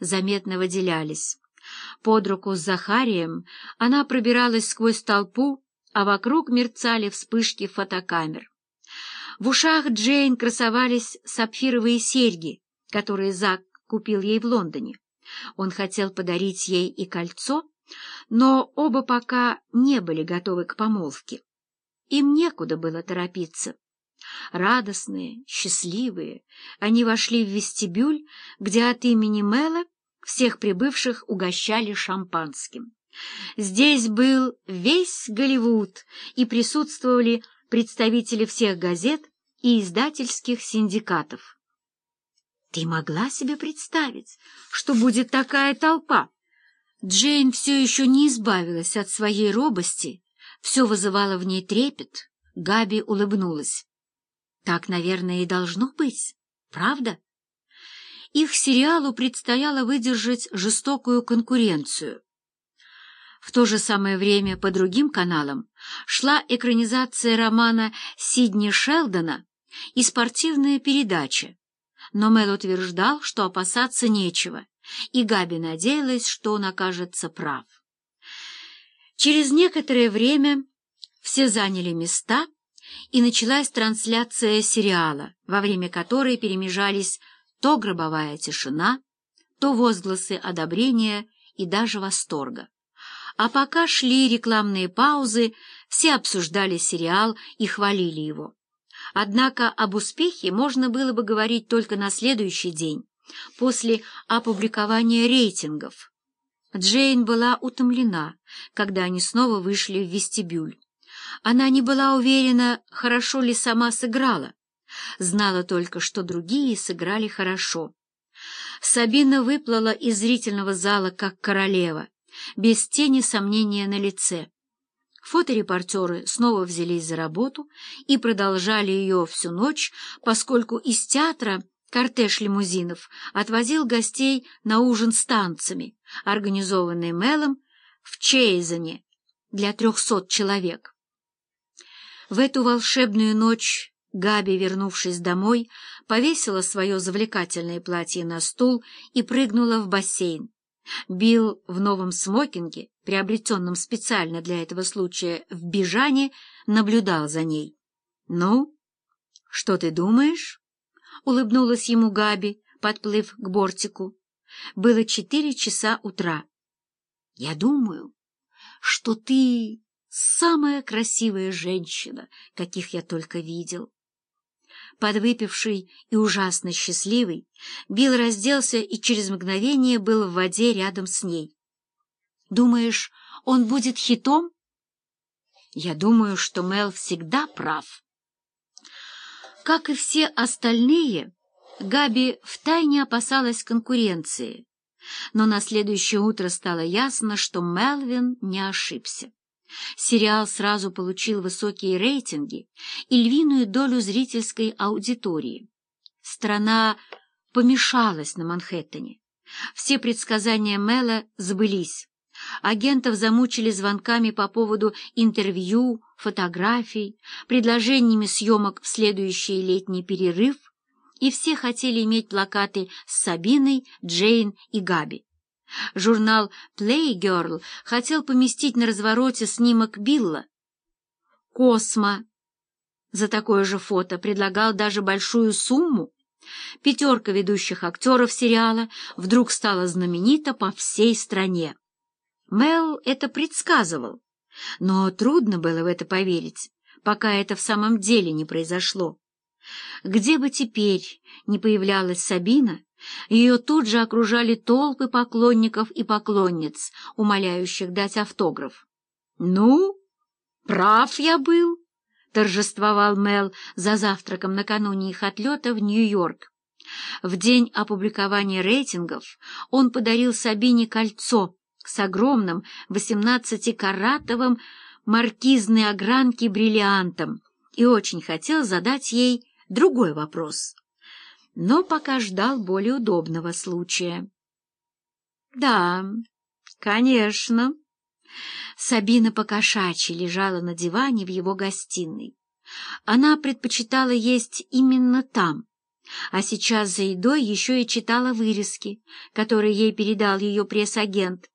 заметно выделялись. Под руку с Захарием она пробиралась сквозь толпу, а вокруг мерцали вспышки фотокамер. В ушах Джейн красовались сапфировые серьги, которые Зак купил ей в Лондоне. Он хотел подарить ей и кольцо, но оба пока не были готовы к помолвке. Им некуда было торопиться. Радостные, счастливые, они вошли в вестибюль, где от имени Мэла всех прибывших угощали шампанским. Здесь был весь Голливуд, и присутствовали представители всех газет и издательских синдикатов. Ты могла себе представить, что будет такая толпа? Джейн все еще не избавилась от своей робости, все вызывало в ней трепет. Габи улыбнулась. Так, наверное, и должно быть, правда? Их сериалу предстояло выдержать жестокую конкуренцию. В то же самое время по другим каналам шла экранизация романа Сидни Шелдона и спортивная передача. Но Мэл утверждал, что опасаться нечего, и Габи надеялась, что он окажется прав. Через некоторое время все заняли места, и началась трансляция сериала, во время которой перемежались то гробовая тишина, то возгласы одобрения и даже восторга. А пока шли рекламные паузы, все обсуждали сериал и хвалили его. Однако об успехе можно было бы говорить только на следующий день, после опубликования рейтингов. Джейн была утомлена, когда они снова вышли в вестибюль. Она не была уверена, хорошо ли сама сыграла, знала только, что другие сыграли хорошо. Сабина выплыла из зрительного зала как королева, без тени сомнения на лице. Фоторепортеры снова взялись за работу и продолжали ее всю ночь, поскольку из театра кортеж лимузинов отвозил гостей на ужин с танцами, организованный Мелом в Чейзене для трехсот человек. В эту волшебную ночь Габи, вернувшись домой, повесила свое завлекательное платье на стул и прыгнула в бассейн. Билл в новом смокинге, приобретенном специально для этого случая в Бижане, наблюдал за ней. «Ну, что ты думаешь?» — улыбнулась ему Габи, подплыв к бортику. Было четыре часа утра. «Я думаю, что ты самая красивая женщина, каких я только видел». Подвыпивший и ужасно счастливый, Билл разделся и через мгновение был в воде рядом с ней. «Думаешь, он будет хитом?» «Я думаю, что Мел всегда прав». Как и все остальные, Габи втайне опасалась конкуренции, но на следующее утро стало ясно, что Мелвин не ошибся. Сериал сразу получил высокие рейтинги и львиную долю зрительской аудитории. Страна помешалась на Манхэттене. Все предсказания Мэла сбылись. Агентов замучили звонками по поводу интервью, фотографий, предложениями съемок в следующий летний перерыв, и все хотели иметь плакаты с Сабиной, Джейн и Габи. Журнал Playgirl хотел поместить на развороте снимок Билла. Космо за такое же фото предлагал даже большую сумму. Пятерка ведущих актеров сериала вдруг стала знаменита по всей стране. Мел это предсказывал, но трудно было в это поверить, пока это в самом деле не произошло. Где бы теперь не появлялась Сабина, ее тут же окружали толпы поклонников и поклонниц, умоляющих дать автограф. «Ну, прав я был», — торжествовал Мел за завтраком накануне их отлета в Нью-Йорк. В день опубликования рейтингов он подарил Сабине кольцо с огромным восемнадцатикаратовым маркизной огранки бриллиантом и очень хотел задать ей другой вопрос но пока ждал более удобного случая. «Да, конечно». Сабина покошачьи лежала на диване в его гостиной. Она предпочитала есть именно там, а сейчас за едой еще и читала вырезки, которые ей передал ее пресс-агент,